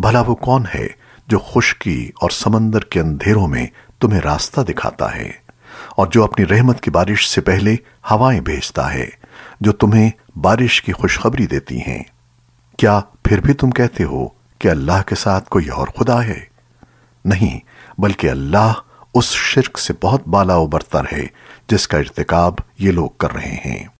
भला वो कौन है जो खुशकी और समंदर के अंधेरों में तुम्हें रास्ता दिखाता है और जो अपनी रहमत की बारिश से पहले हवाएँ भेजता है, जो तुम्हें बारिश की खुशखबरी देती हैं। क्या फिर भी तुम कहते हो कि अल्लाह के साथ कोई और खुदा है? नहीं, बल्कि अल्लाह उस शिरक से बहुत बाला उबरतर है जिसका इर्तिकाब ये लोग कर रहे हैं।